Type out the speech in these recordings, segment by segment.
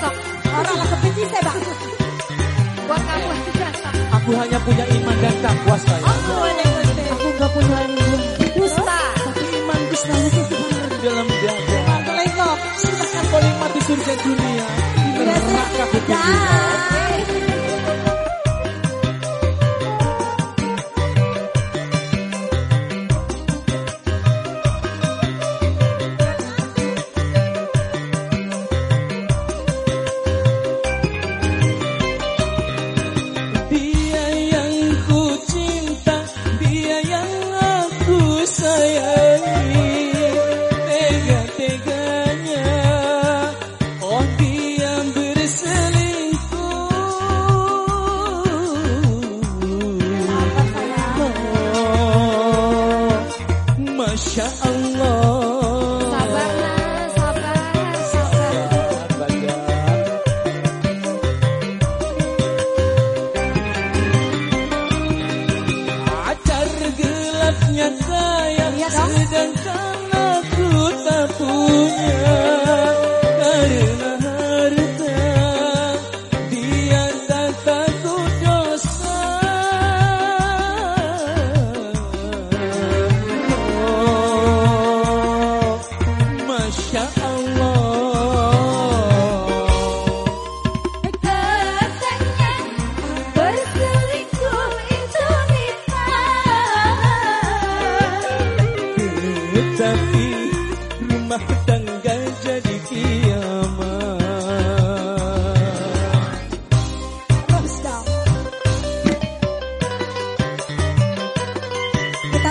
sok. Orang lah kepiti saya bang. Buat kamu aja. Aku hanya punya iman dan takwa saya. Oh.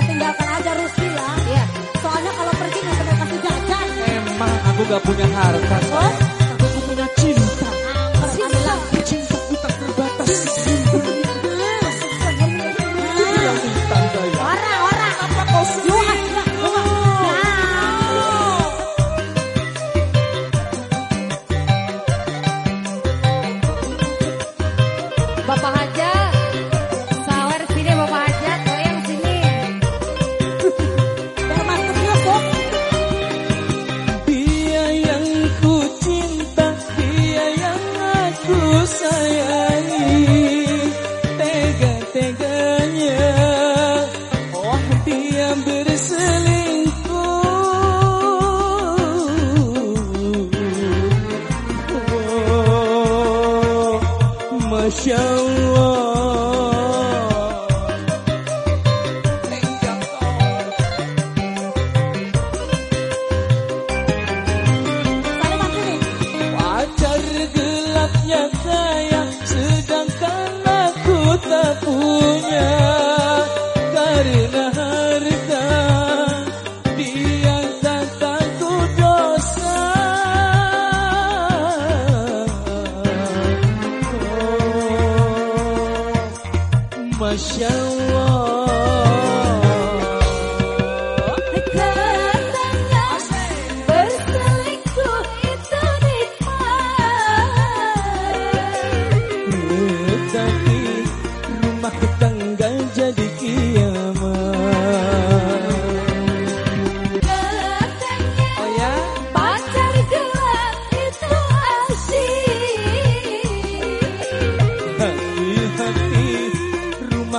tinggalkan aja Rusila. Iya. Soalnya kalau pergi nggak pernah kasih jajan. Emang aku gak punya harta. Oh.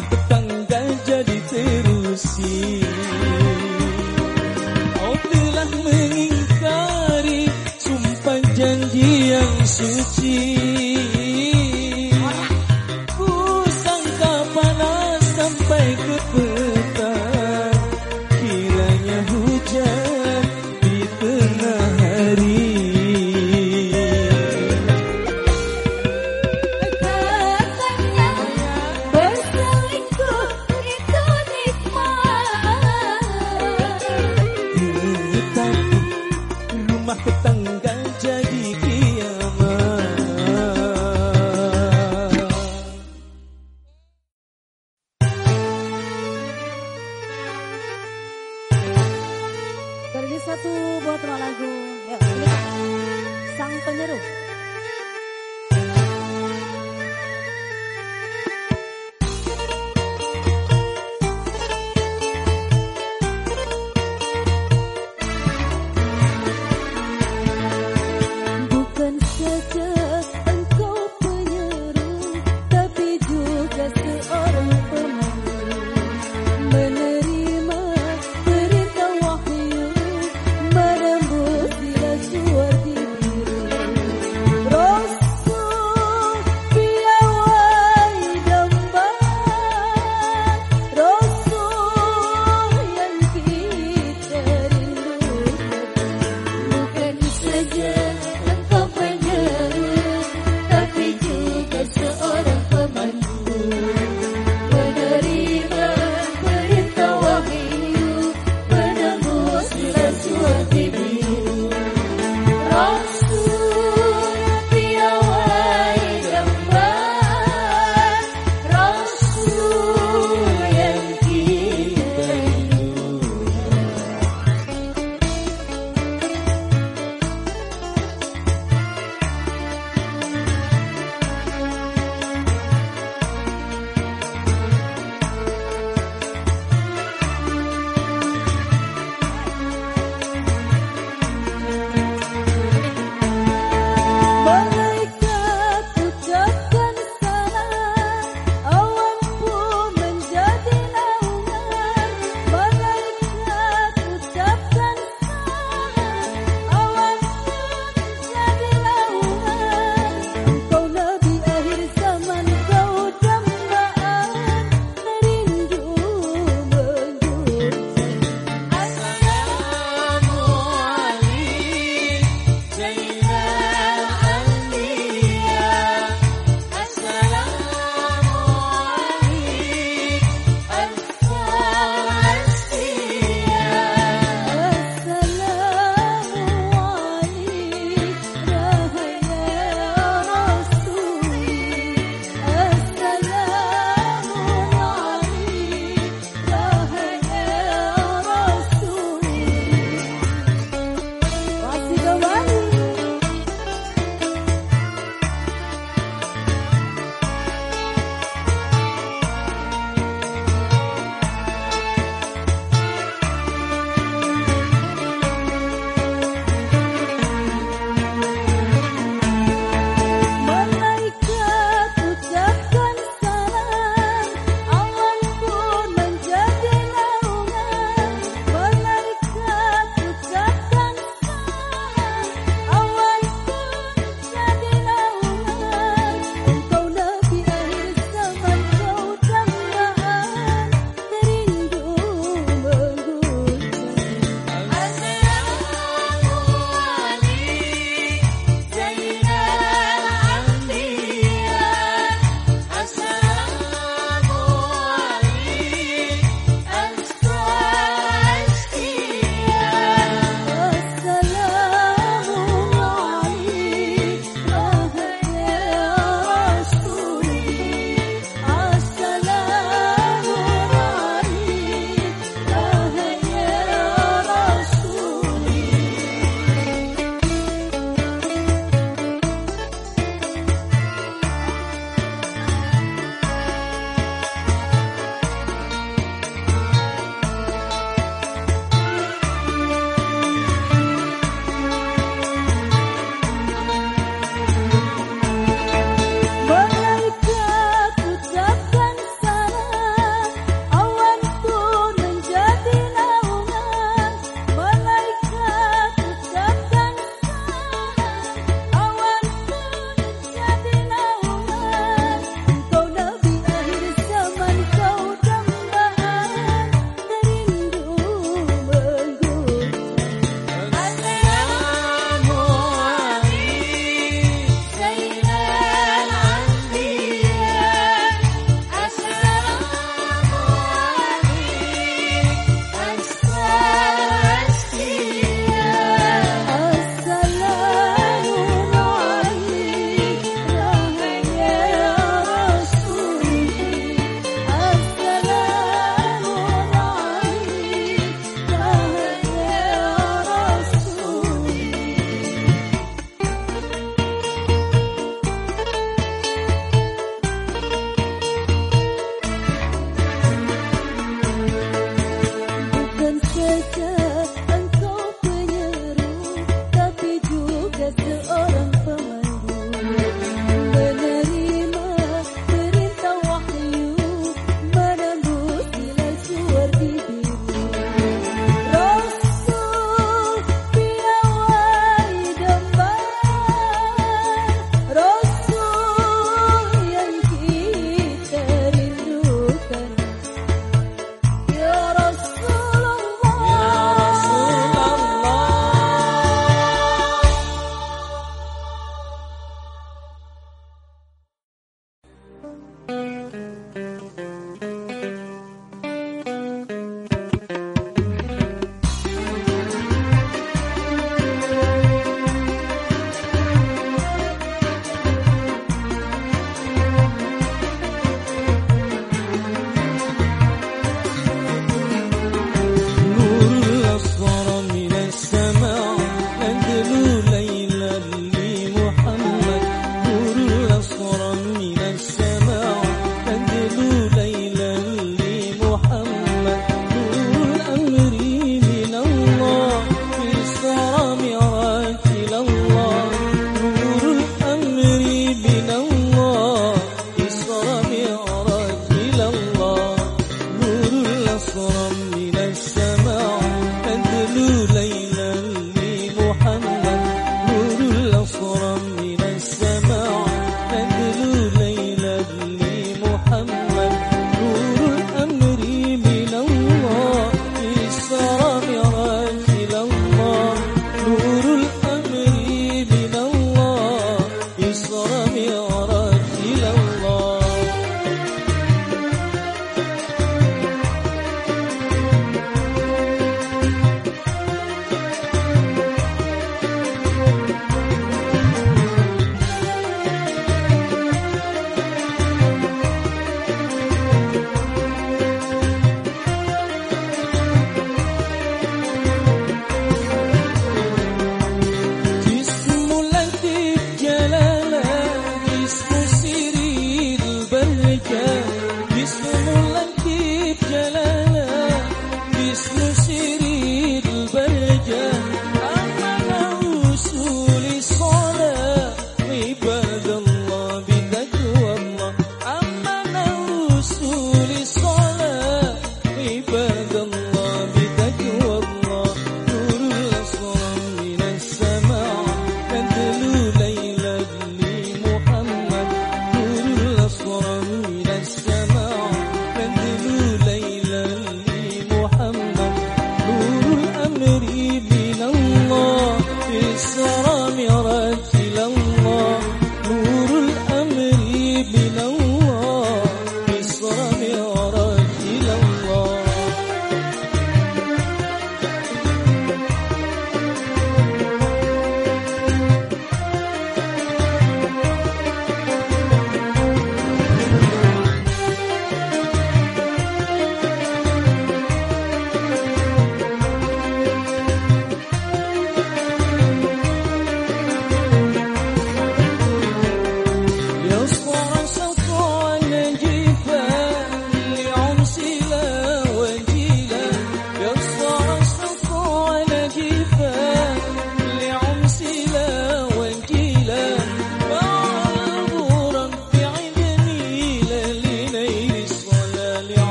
más que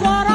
what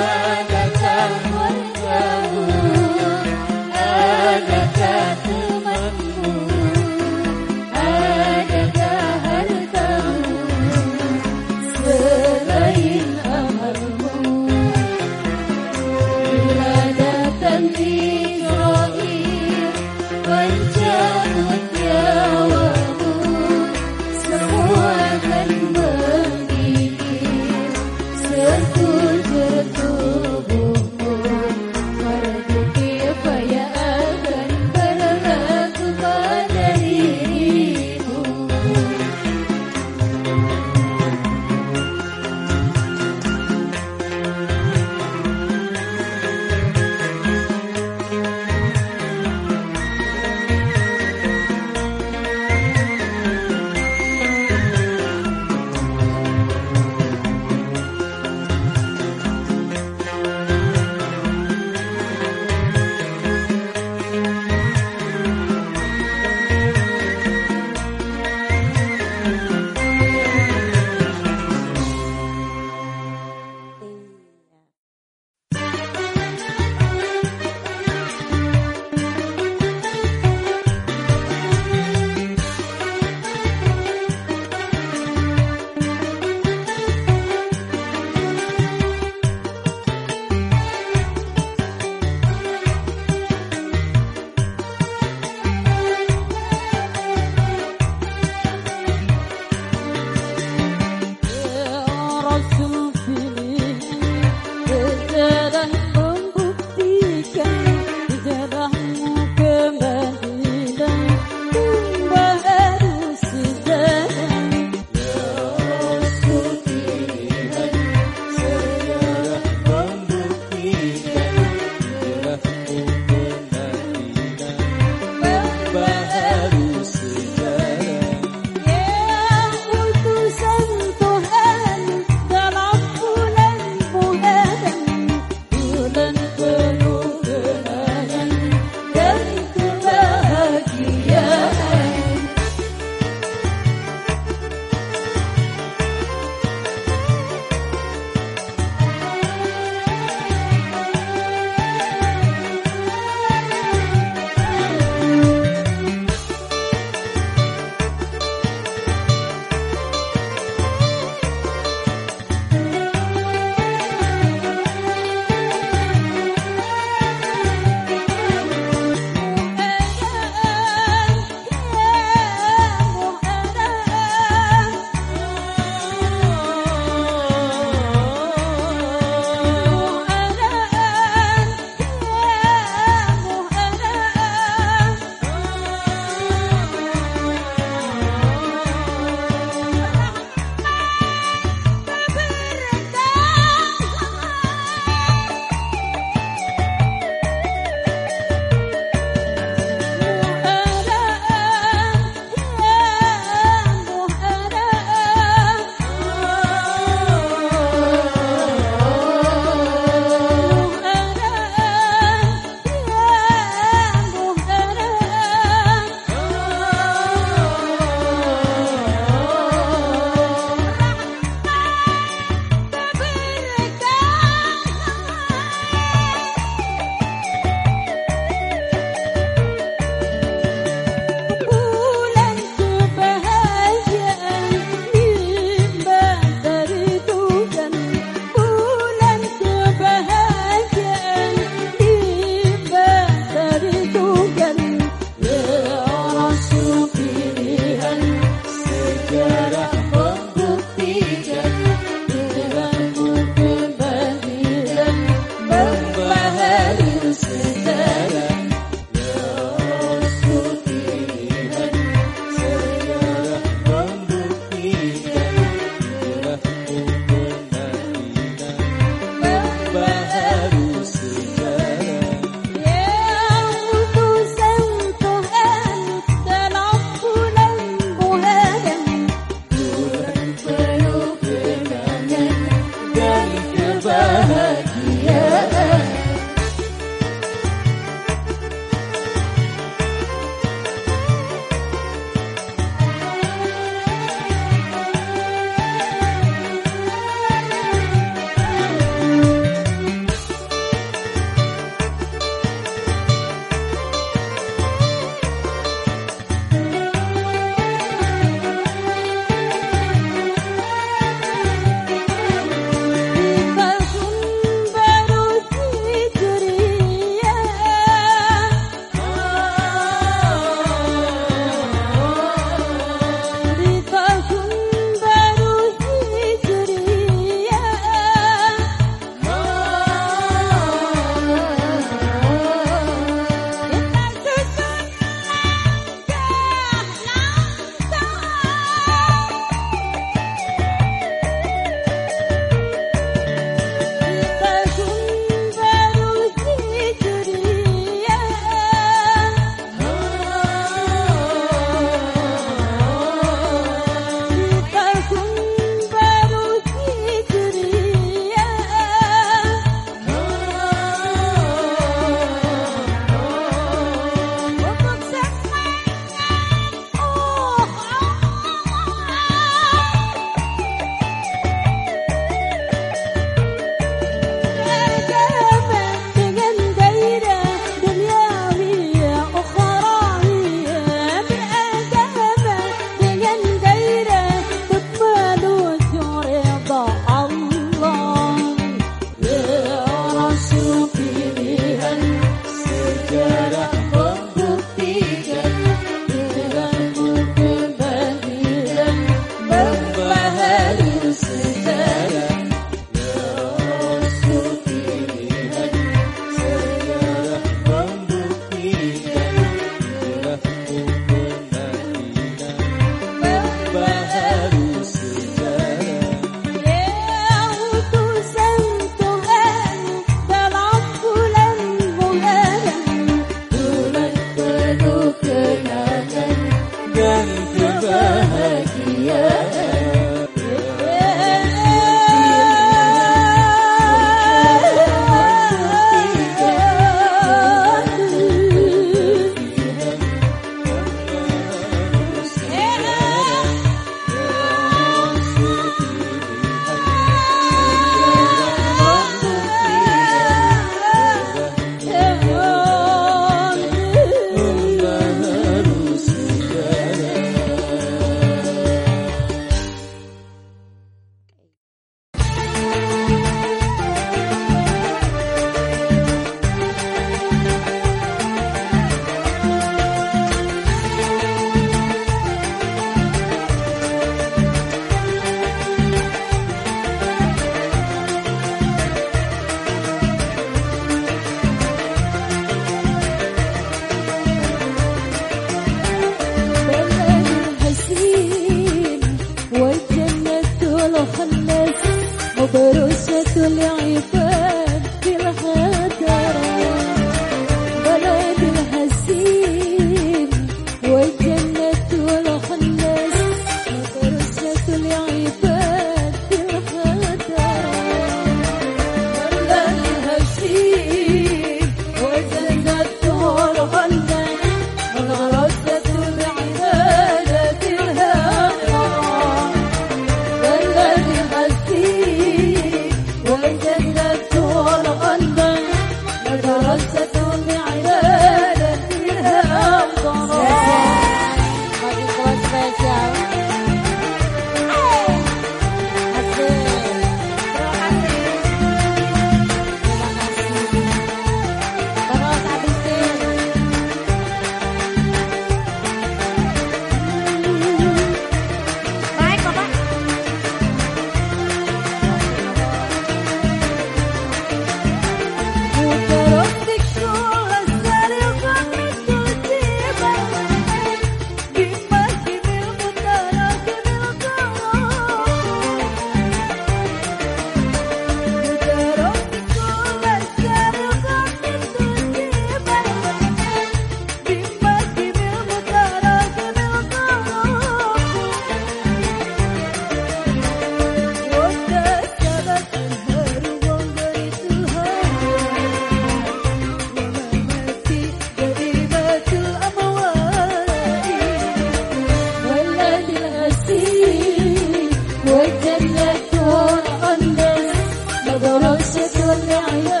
两个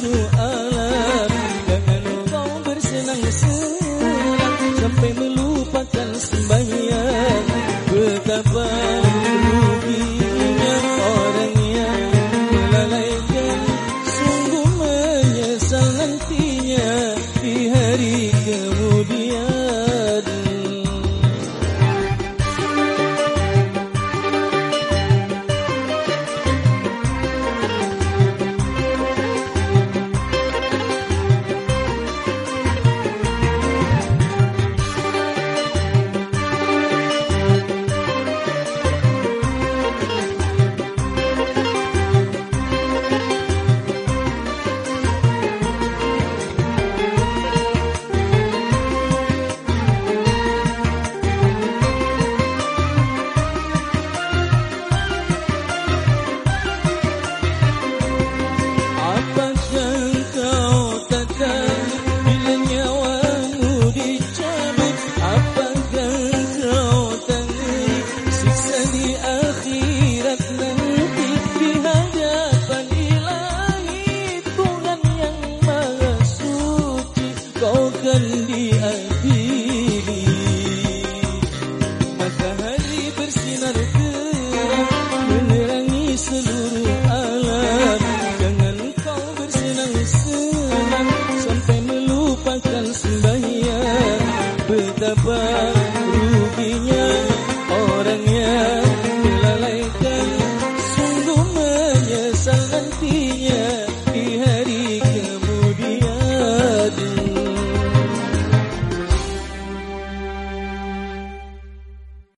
seluruh alam. Jangan kau bersenang-senang Sampai